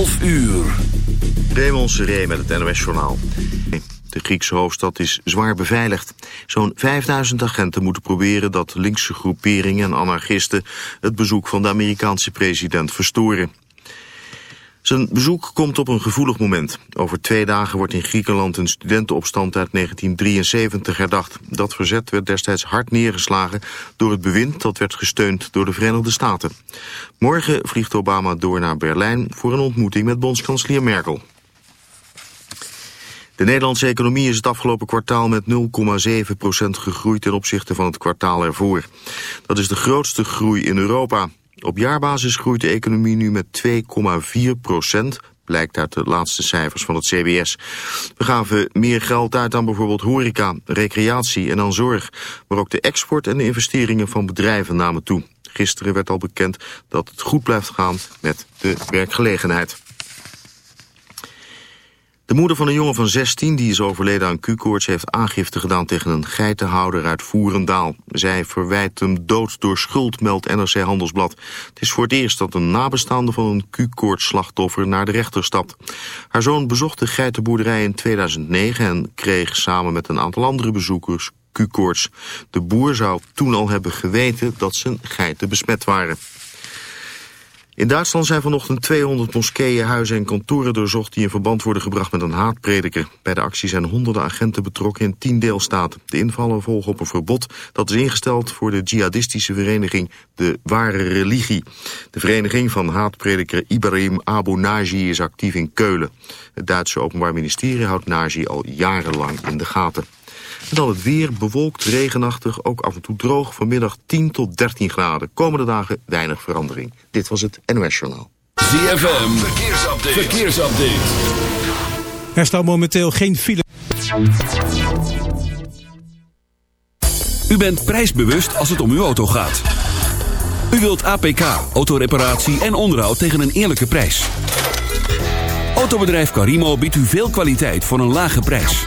12 uur. Raymond Seré met het NOS-journaal. De Griekse hoofdstad is zwaar beveiligd. Zo'n 5000 agenten moeten proberen dat linkse groeperingen en anarchisten... het bezoek van de Amerikaanse president verstoren. Zijn bezoek komt op een gevoelig moment. Over twee dagen wordt in Griekenland een studentenopstand uit 1973 herdacht. Dat verzet werd destijds hard neergeslagen door het bewind dat werd gesteund door de Verenigde Staten. Morgen vliegt Obama door naar Berlijn voor een ontmoeting met bondskanselier Merkel. De Nederlandse economie is het afgelopen kwartaal met 0,7% gegroeid ten opzichte van het kwartaal ervoor. Dat is de grootste groei in Europa. Op jaarbasis groeit de economie nu met 2,4 procent, blijkt uit de laatste cijfers van het CBS. We gaven meer geld uit aan bijvoorbeeld horeca, recreatie en dan zorg. Maar ook de export en de investeringen van bedrijven namen toe. Gisteren werd al bekend dat het goed blijft gaan met de werkgelegenheid. De moeder van een jongen van 16 die is overleden aan Q-koorts... heeft aangifte gedaan tegen een geitenhouder uit Voerendaal. Zij verwijt hem dood door schuld, meldt NRC Handelsblad. Het is voor het eerst dat een nabestaande van een Q-koorts slachtoffer naar de rechter stapt. Haar zoon bezocht de geitenboerderij in 2009... en kreeg samen met een aantal andere bezoekers Q-koorts. De boer zou toen al hebben geweten dat zijn geiten besmet waren. In Duitsland zijn vanochtend 200 moskeeën, huizen en kantoren doorzocht... die in verband worden gebracht met een haatprediker. Bij de actie zijn honderden agenten betrokken in tien deelstaten. De invallen volgen op een verbod dat is ingesteld voor de jihadistische vereniging De Ware Religie. De vereniging van haatprediker Ibrahim Abu Naji is actief in Keulen. Het Duitse Openbaar Ministerie houdt Naji al jarenlang in de gaten. En dan het weer, bewolkt, regenachtig, ook af en toe droog. Vanmiddag 10 tot 13 graden. Komende dagen weinig verandering. Dit was het NOS Journaal. ZFM, verkeersupdate. verkeersupdate. Er staat momenteel geen file. U bent prijsbewust als het om uw auto gaat. U wilt APK, autoreparatie en onderhoud tegen een eerlijke prijs. Autobedrijf Carimo biedt u veel kwaliteit voor een lage prijs.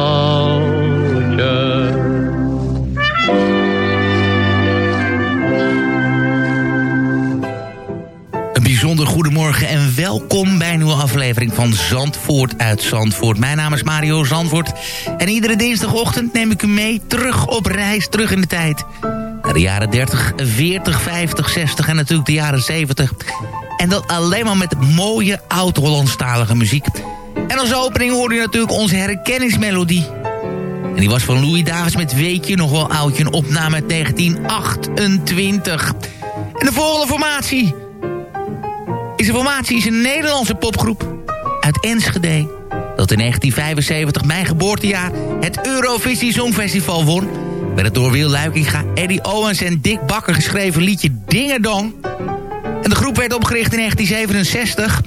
Goedemorgen en welkom bij een nieuwe aflevering van Zandvoort uit Zandvoort. Mijn naam is Mario Zandvoort en iedere dinsdagochtend neem ik u mee terug op reis, terug in de tijd. Naar de jaren 30, 40, 50, 60 en natuurlijk de jaren 70. En dat alleen maar met mooie oud-Hollandstalige muziek. En als opening hoorde u natuurlijk onze herkenningsmelodie. En die was van Louis Davis met Weetje nog wel oudje, een opname uit 1928. En de volgende formatie deze formatie is een Nederlandse popgroep uit Enschede... dat in 1975, mijn geboortejaar, het Eurovisie Songfestival won... met het door Wil Luikinga, Eddie Owens en Dick Bakker geschreven liedje Dingerdong. En de groep werd opgericht in 1967...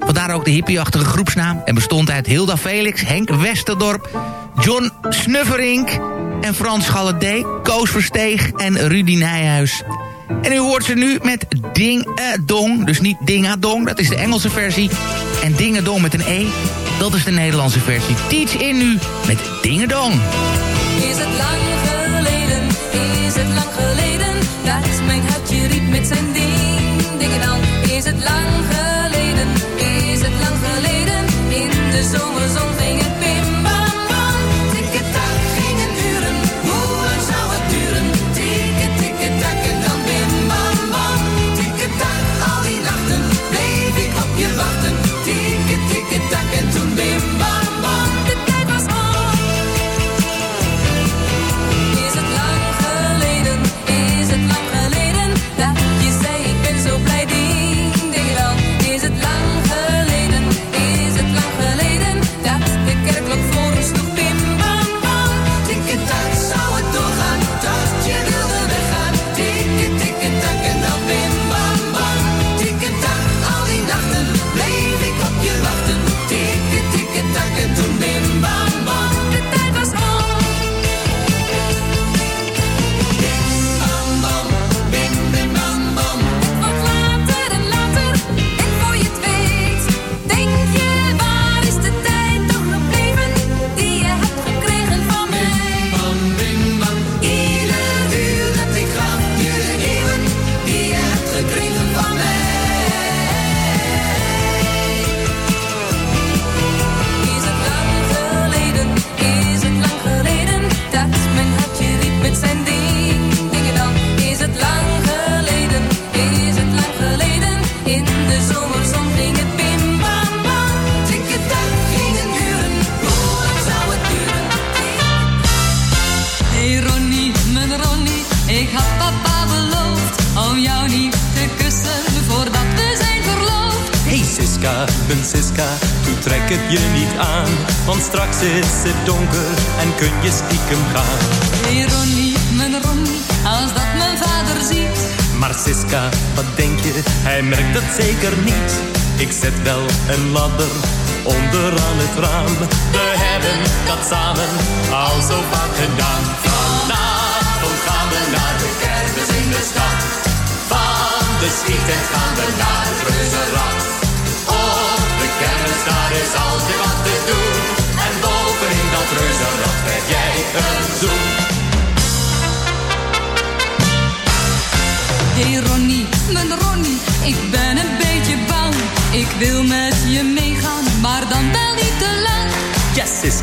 Vandaar ook de hippieachtige groepsnaam... en bestond uit Hilda Felix, Henk Westerdorp... John Snufferink en Frans Galledé... Koos Versteeg en Rudy Nijhuis... En u hoort ze nu met Ding-a-dong. Dus niet Ding-a-dong, dat is de Engelse versie. En Ding-a-dong met een E, dat is de Nederlandse versie. Teach in nu met Ding-a-dong. Is het lang geleden, is het lang geleden, dat mijn hartje riep met zijn ding, ding dan. Is het lang geleden, is het lang geleden, in de zomerzon ging het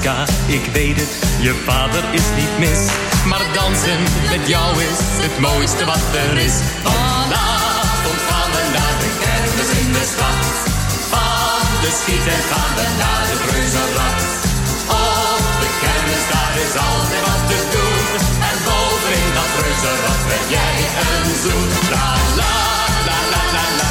Ik weet het, je vader is niet mis. Maar dansen met jou is het mooiste wat er is. Vanavond gaan we naar de kermis in de stad. Van de schieten gaan we naar de reuzenrad. Op de kermis, daar is altijd wat te doen. En bovenin dat reuzenrad ben jij een la la la la la la la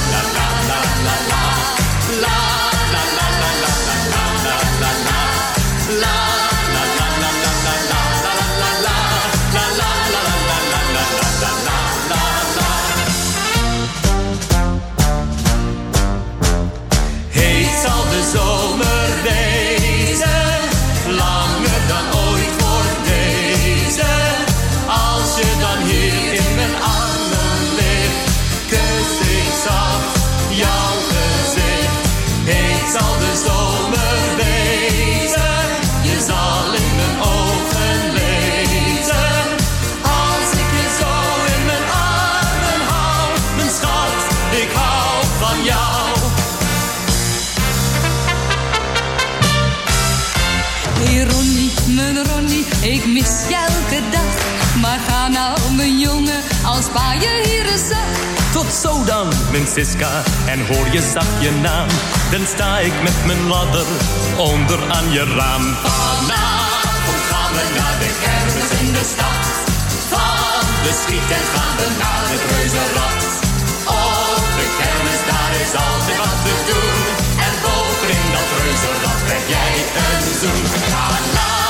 pa je hier eens zag. Tot zo dan, mijn Siska, en hoor je zacht je naam. Dan sta ik met mijn ladder onder aan je raam. Vanavond gaan we naar de kermis in de stad. Van de schieten gaan we naar het reuzenrad. Op de kermis, daar is altijd wat te doen. En bovenin dat reuzenrad krijg jij een zoen. La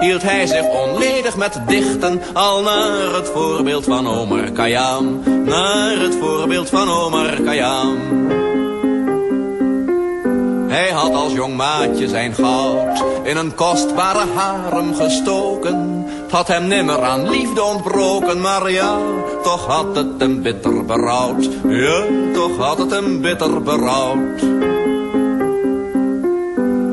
hield hij zich onledig met dichten. Al naar het voorbeeld van Omar Khayyam. Naar het voorbeeld van Omar Khayyam. Hij had als jong maatje zijn goud in een kostbare harem gestoken. Het had hem nimmer aan liefde ontbroken, maar ja, toch had het hem bitter berouwd. Ja, toch had het hem bitter berouwd.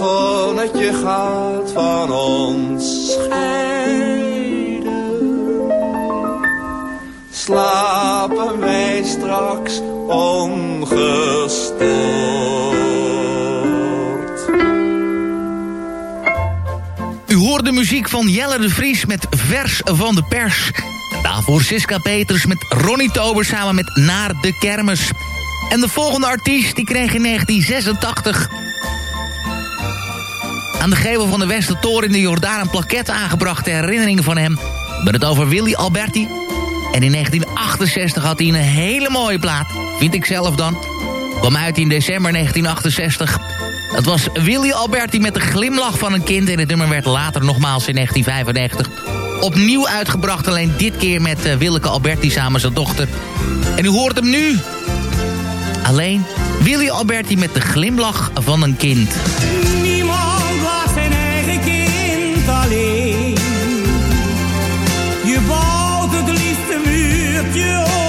Zonnetje gaat van ons scheiden. Slapen wij straks ongestoord. U hoort de muziek van Jelle de Vries met Vers van de Pers. Daarvoor Siska Peters met Ronnie Tober samen met Naar de Kermis. En de volgende artiest die kreeg in 1986... aan de gevel van de Westertoren in de Jordaan... een plaquette aangebracht ter herinnering van hem. We hebben het over Willy Alberti. En in 1968 had hij een hele mooie plaat. Vind ik zelf dan. Kwam uit in december 1968... Het was Willy Alberti met de glimlach van een kind... en het nummer werd later nogmaals in 1995 opnieuw uitgebracht. Alleen dit keer met uh, Willeke Alberti samen zijn dochter. En u hoort hem nu. Alleen Willy Alberti met de glimlach van een kind. you.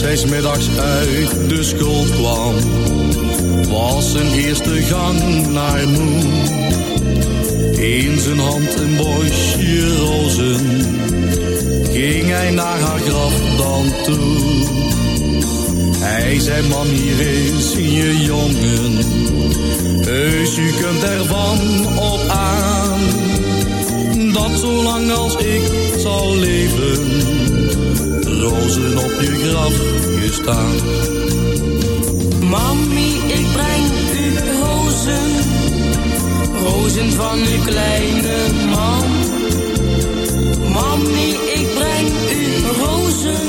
Hij smiddags uit de school kwam, was zijn eerste gang naar moe. In zijn hand een bosje rozen, ging hij naar haar graf dan toe. Hij zei, man, hier is je jongen, heus u kunt ervan op aan. Dat zolang als ik zal leven, rozen op je graf gestaan. Mami, ik breng u rozen, rozen van uw kleine man. Mami, ik breng u rozen,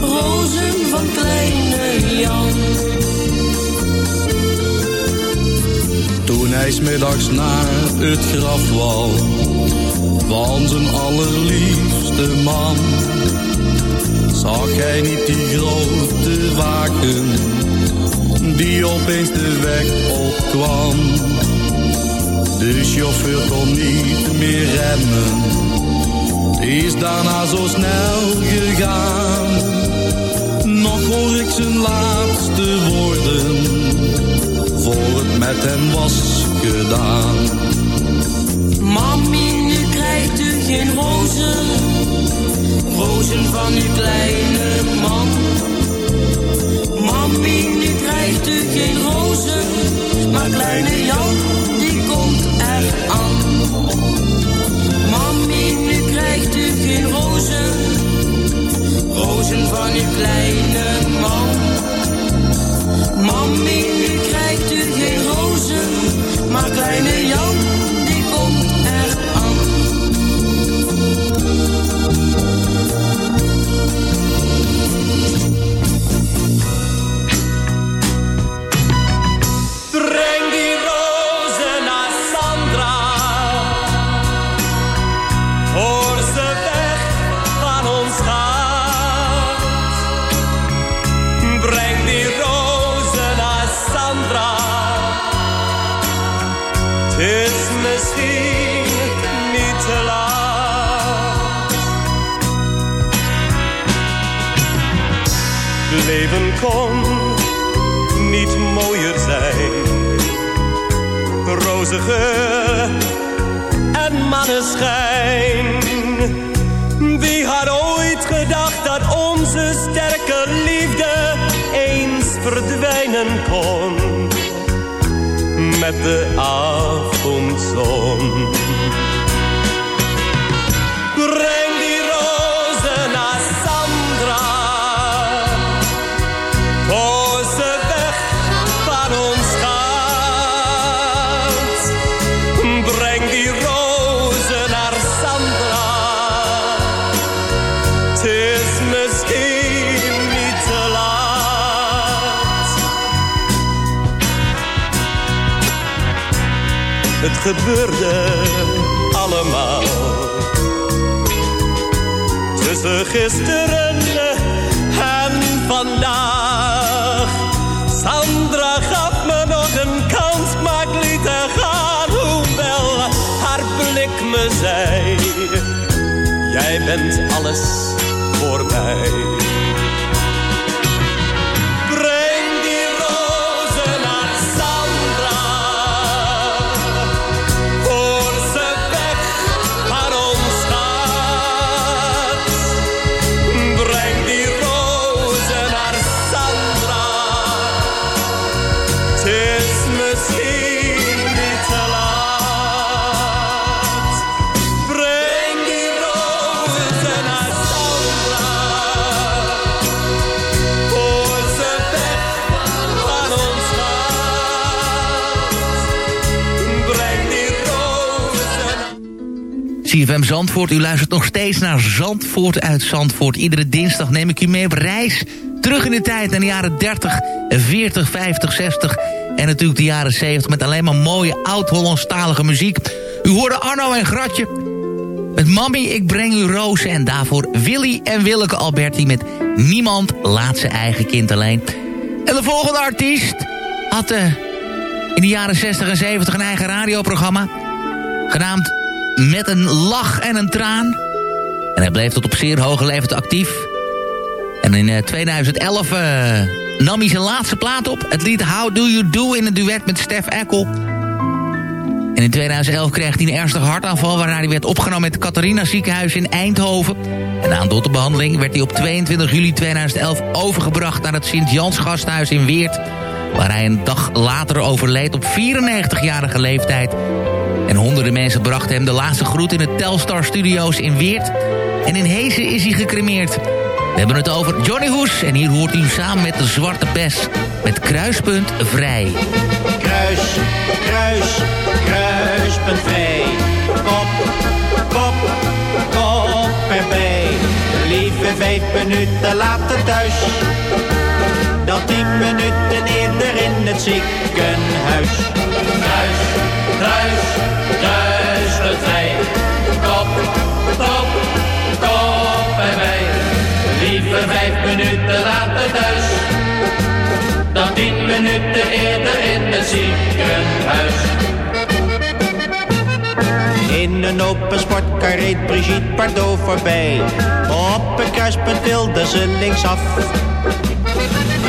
rozen van kleine Jan. Toen hij smiddags naar het graf wou, van zijn allerliefste man, zag hij niet die grote waken, die opeens de weg opkwam. De chauffeur kon niet meer remmen, is daarna zo snel gegaan. Nog hoor ik zijn laatste woorden voor het met hem was gedaan. Mami, nu krijgt u geen rozen, rozen van uw kleine man. Mami, nu krijgt u geen rozen, maar kleine Jan, die komt er aan. Mami, nu krijgt u geen rozen, rozen van uw kleine man. Mami, jij bent alles voor mij. CFM Zandvoort, u luistert nog steeds naar Zandvoort uit Zandvoort. Iedere dinsdag neem ik u mee op reis. Terug in de tijd naar de jaren 30, 40, 50, 60... en natuurlijk de jaren 70 met alleen maar mooie oud-Hollandstalige muziek. U hoorde Arno en Gratje met Mami, ik breng u rozen... en daarvoor Willy en Willeke Alberti met Niemand laat zijn eigen kind alleen. En de volgende artiest had eh, in de jaren 60 en 70 een eigen radioprogramma... genaamd Met een lach en een traan. En hij bleef tot op zeer hoge leeftijd actief. En in eh, 2011 eh, nam hij zijn laatste plaat op. Het lied How Do You Do in een duet met Stef Eckel. En in 2011 kreeg hij een ernstige hartaanval... waarna hij werd opgenomen met het Catharina ziekenhuis in Eindhoven. En na een dotterbehandeling werd hij op 22 juli 2011 overgebracht... naar het Sint-Jans gasthuis in Weert... waar hij een dag later overleed op 94-jarige leeftijd. En honderden mensen brachten hem de laatste groet in de Telstar Studios in Weert. En in Hezen is hij gecremeerd. We hebben het over Johnny Hoes en hier hoort u samen met de Zwarte Bes... met Kruispunt Vrij. Kruis, kruis, kruispunt vrij. Kop, kop, kop erbij. Lieve vijf minuten later thuis. Dan tien minuten eerder in het ziekenhuis. Kruis, kruis, kruispunt vrij. Kop, kop, kop erbij. Lieve vijf minuten later thuis. Dan tien minuten eerder in het ziekenhuis. In een open sportkar reed Brigitte Bardot voorbij. Op een kruispunt wilde ze linksaf.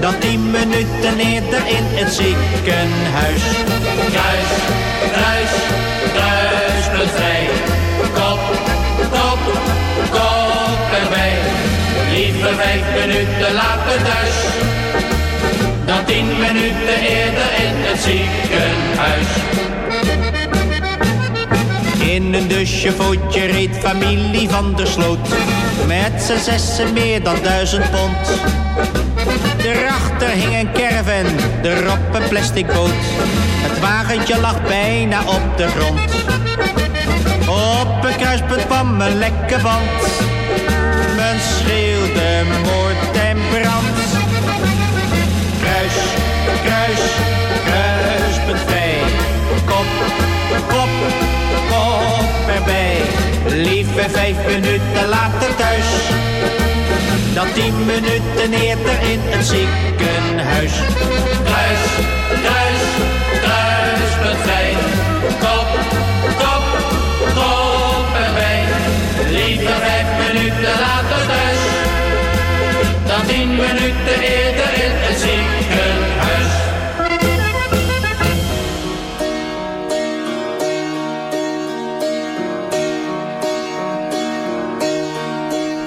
Dan tien minuten eerder in het ziekenhuis. Kruis, kruis, kruispunt vrij. Kop, kop, kop erbij. Lieve vijf minuten later thuis. Dan tien minuten eerder in het ziekenhuis. In een dusjevootje reed familie van der Sloot. Met z'n zessen meer dan duizend pond. Daarachter hing een caravan, erop een plastic boot. Het wagentje lag bijna op de grond. Op een kruispunt kwam een lekke band. Men schreeuwde moord en brand. Kruis, kruis, kruispunt vrij. Kop, kop, kop erbij. Lieve vijf minuten later thuis. Dan tien minuten eerder in het ziekenhuis. Kruis, kruis, kruispunt vrij. Kop, kop, kop erbij. Lieve vijf minuten later thuis. Dan tien minuten eerder in het ziekenhuis.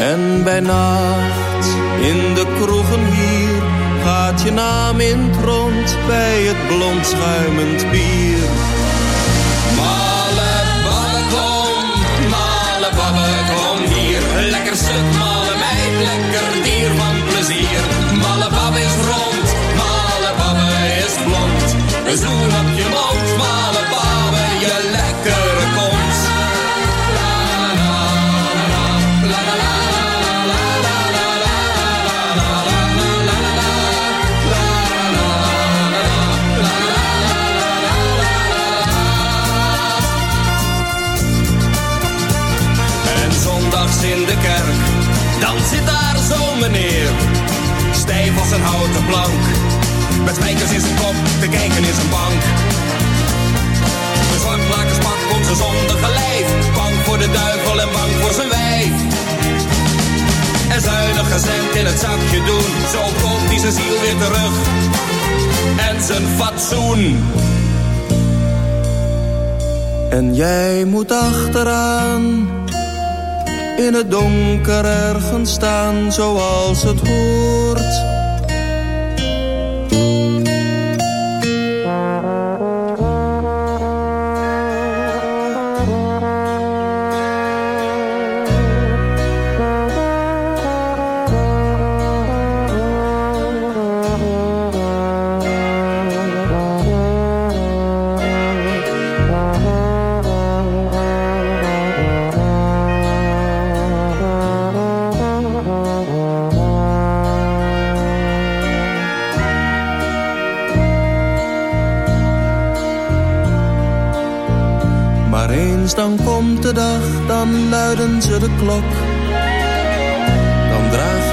En bij nacht in de kroegen hier gaat je naam in rond bij het blond schuimend bier. Cent in het zakje doen. Zo komt hij zijn ziel weer terug. En zijn fatsoen. En jij moet achteraan in het donker ergens staan zoals het hoort.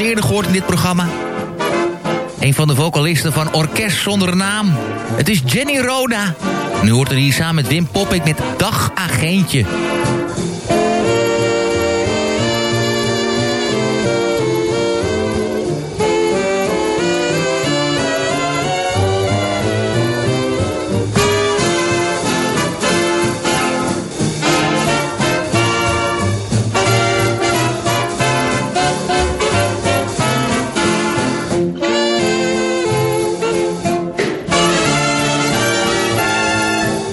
eerder gehoord in dit programma. Een van de vocalisten van Orkest Zonder Naam. Het is Jenny Roda. Nu hoort er hier samen met Wim Poppik met Dag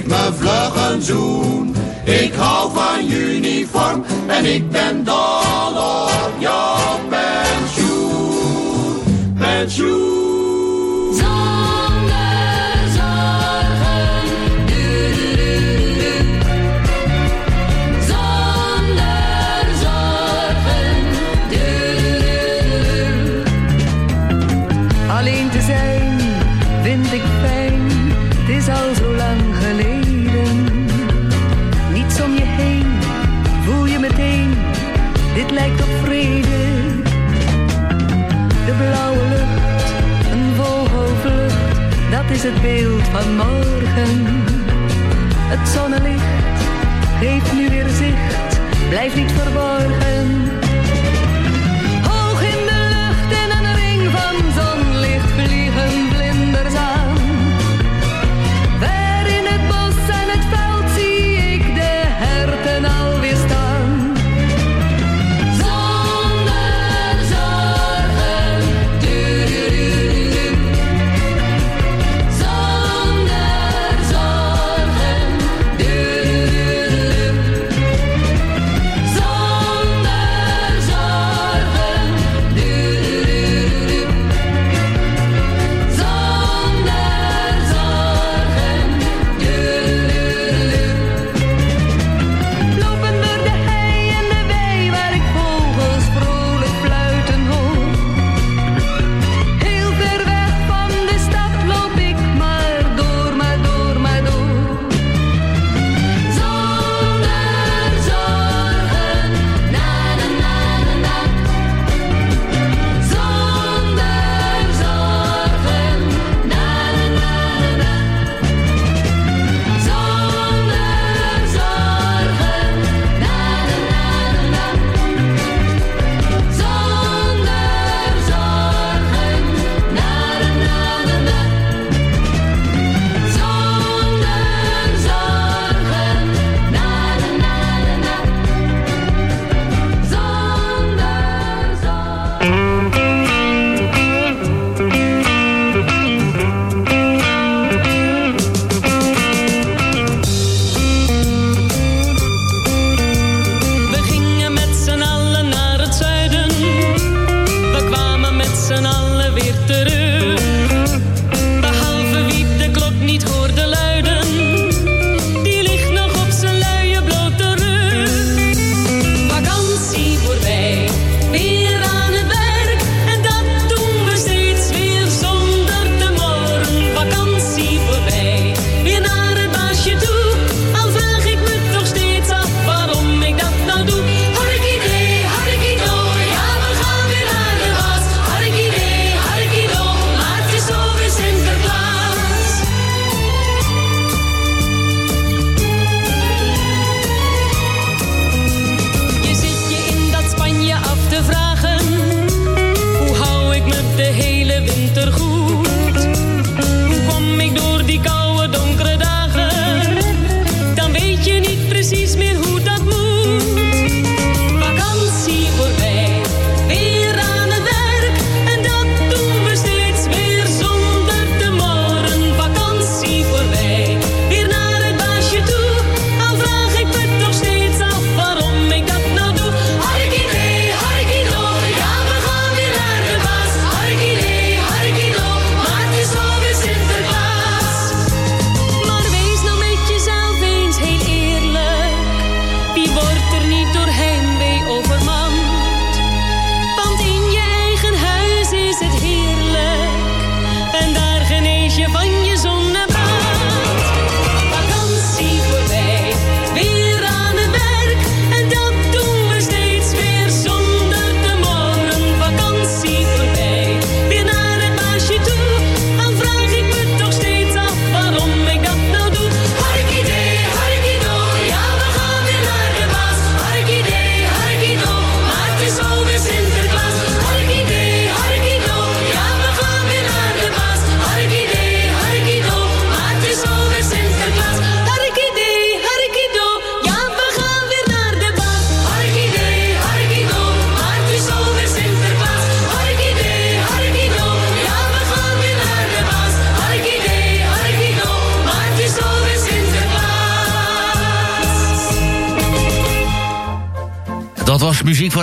Geef me vlug een zoen. Ik hou van uniform en ik ben dol op jouw het beeld van morgen. Het zonnelicht geeft nu weer zicht, blijf niet verborgen.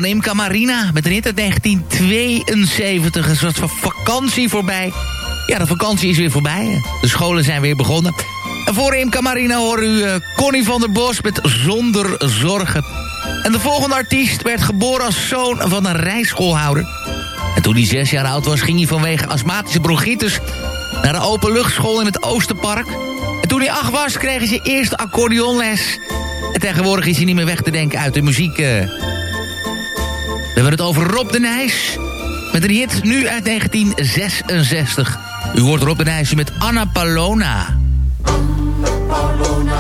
Imca Marina met een hit uit 1972. Een soort van vakantie voorbij. Ja, de vakantie is weer voorbij. De scholen zijn weer begonnen. En voor Imca Marina hoor u uh, Connie van der Bos met Zonder Zorgen. En de volgende artiest werd geboren als zoon van een rijschoolhouder. En toen hij zes jaar oud was, ging hij vanwege astmatische bronchitis... naar de openluchtschool in het Oosterpark. En toen hij acht was, kreeg hij zijn eerste accordeonles... En tegenwoordig is hij niet meer weg te denken uit de muziek. Uh. We hebben het over Rob de Nijs. Met een hit nu uit 1966. U hoort Rob de Nijs met Anna Palona. Anna Paulona.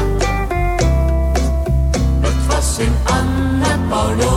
Het was in Anna Paulona.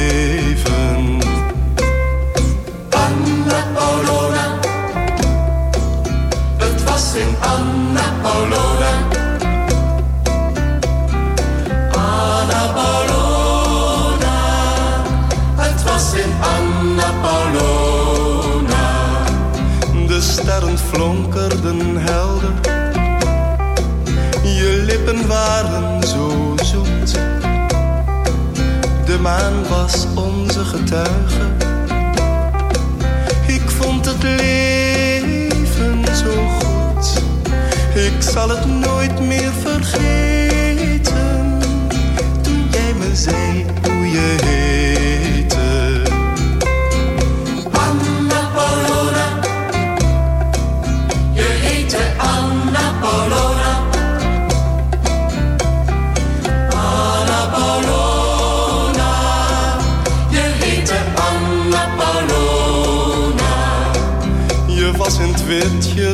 Flonkerden helder. Je lippen waren zo zoet. De maan was onze getuige. Ik vond het leven zo goed. Ik zal het nooit meer vergeten. Toen jij me zei hoe je heette. Wit, je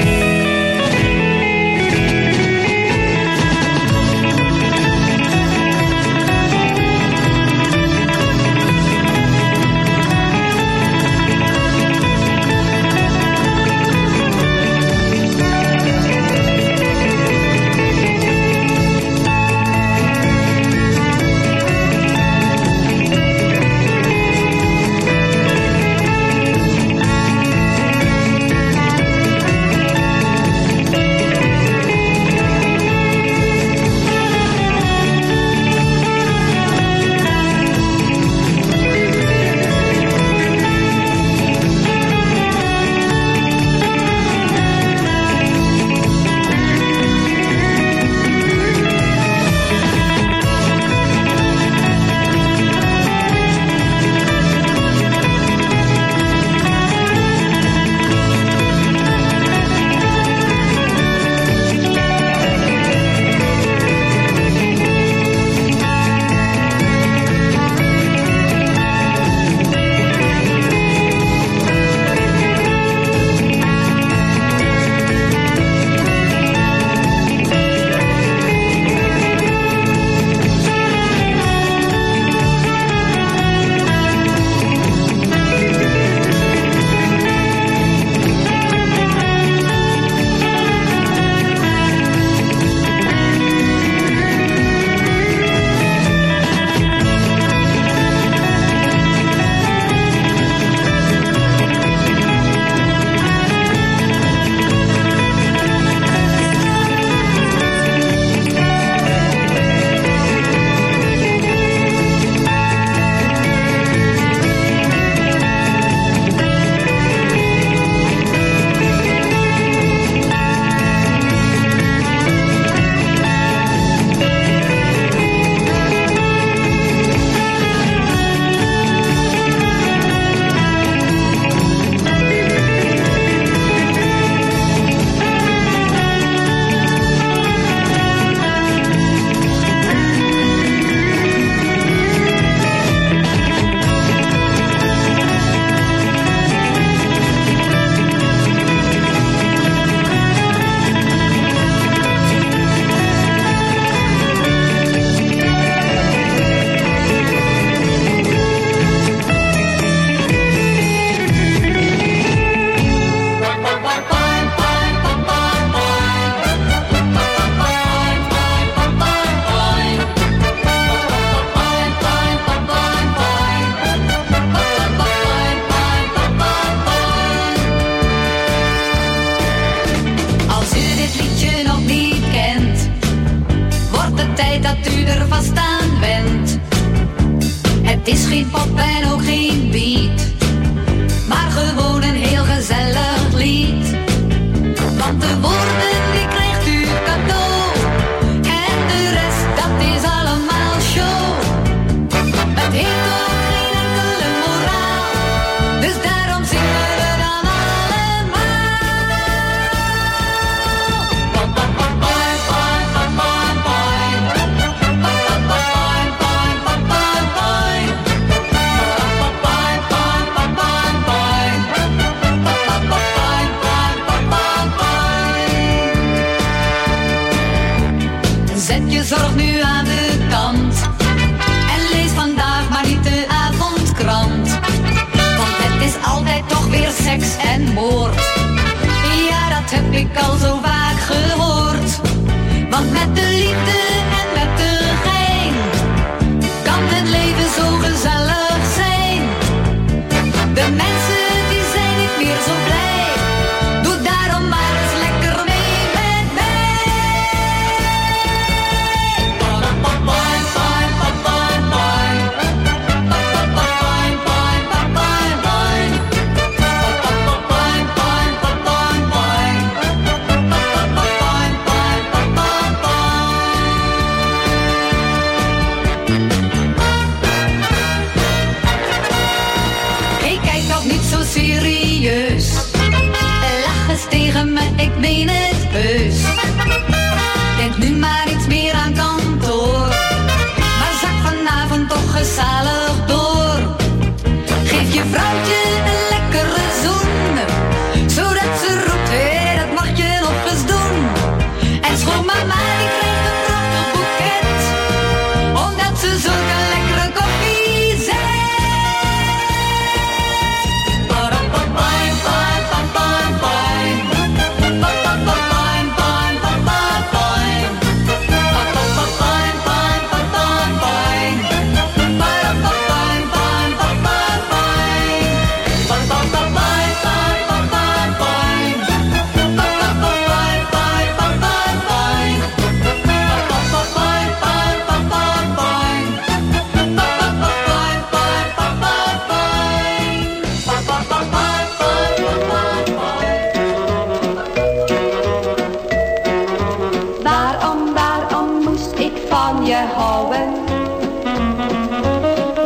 Anna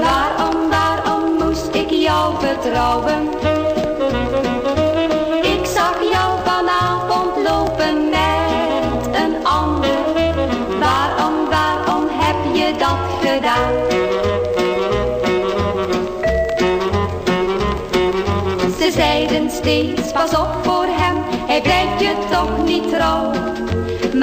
Waarom, waarom moest ik jou vertrouwen? Ik zag jou vanavond lopen met een ander. Waarom, waarom heb je dat gedaan? Ze zeiden steeds, pas op voor hem, hij blijft je toch niet trouw.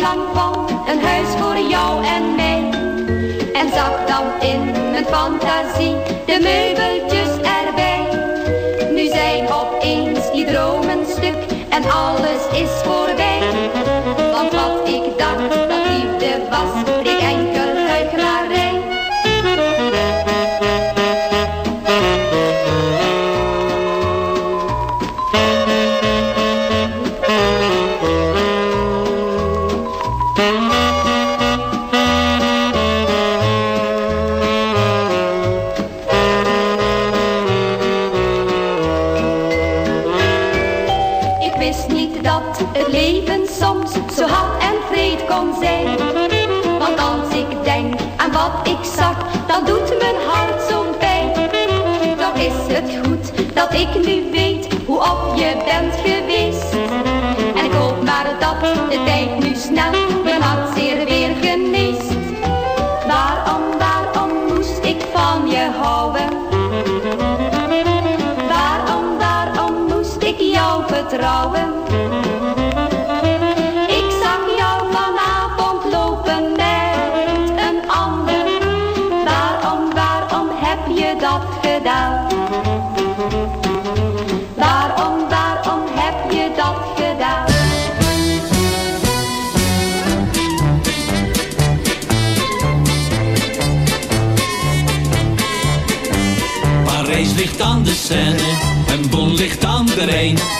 Lang van een huis voor jou en mij. En zag dan in mijn fantasie de meubeltjes erbij. Nu zijn opeens die dromen stuk en alles is voorbij. Want wat ik dacht wist niet dat het leven soms zo hard en vreed kon zijn. Want als ik denk aan wat ik zag, dan doet mijn hart zo'n pijn. Toch is het goed dat ik nu weet hoe op je bent geweest. En ik hoop maar dat de tijd nu snel Ik zag jou vanavond lopen met een ander. Waarom, waarom heb je dat gedaan? Waarom, waarom heb je dat gedaan? Parijs ligt aan de Seine, en Bon ligt aan de Rijn.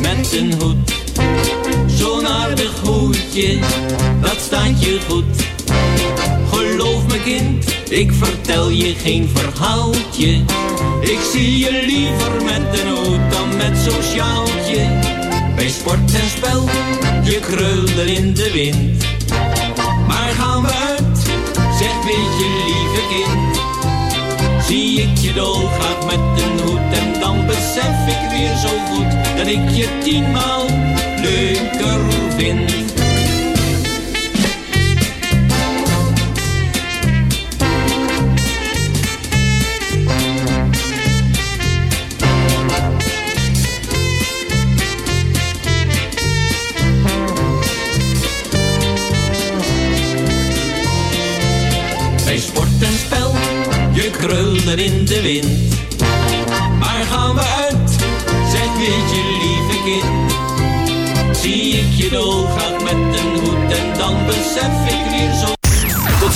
met een hoed. Zo'n aardig hoedje, dat staat je goed. Geloof me kind, ik vertel je geen verhaaltje. Ik zie je liever met een hoed dan met zo'n sjaaltje. Bij sport en spel, je krulde in de wind. Maar gaan we uit, zeg weet je lieve kind. Zie ik je dolgraag met een hoed en besef ik weer zo goed dat ik je tienmaal leuker vind. En spel, je krulde in de wind.